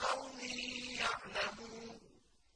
only